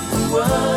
voando.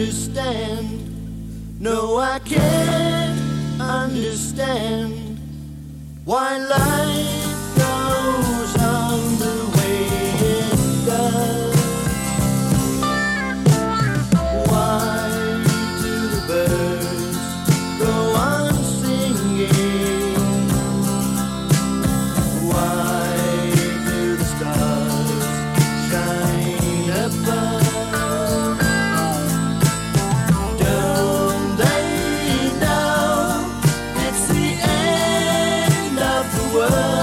Understand. No, I can't understand why life the world.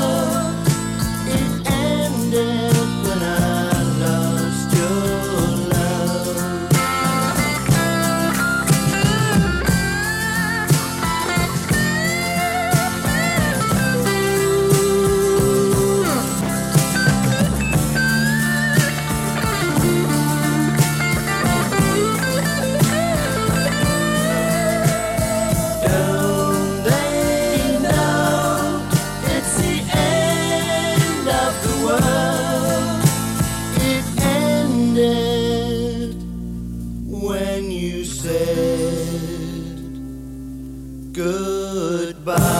goodbye.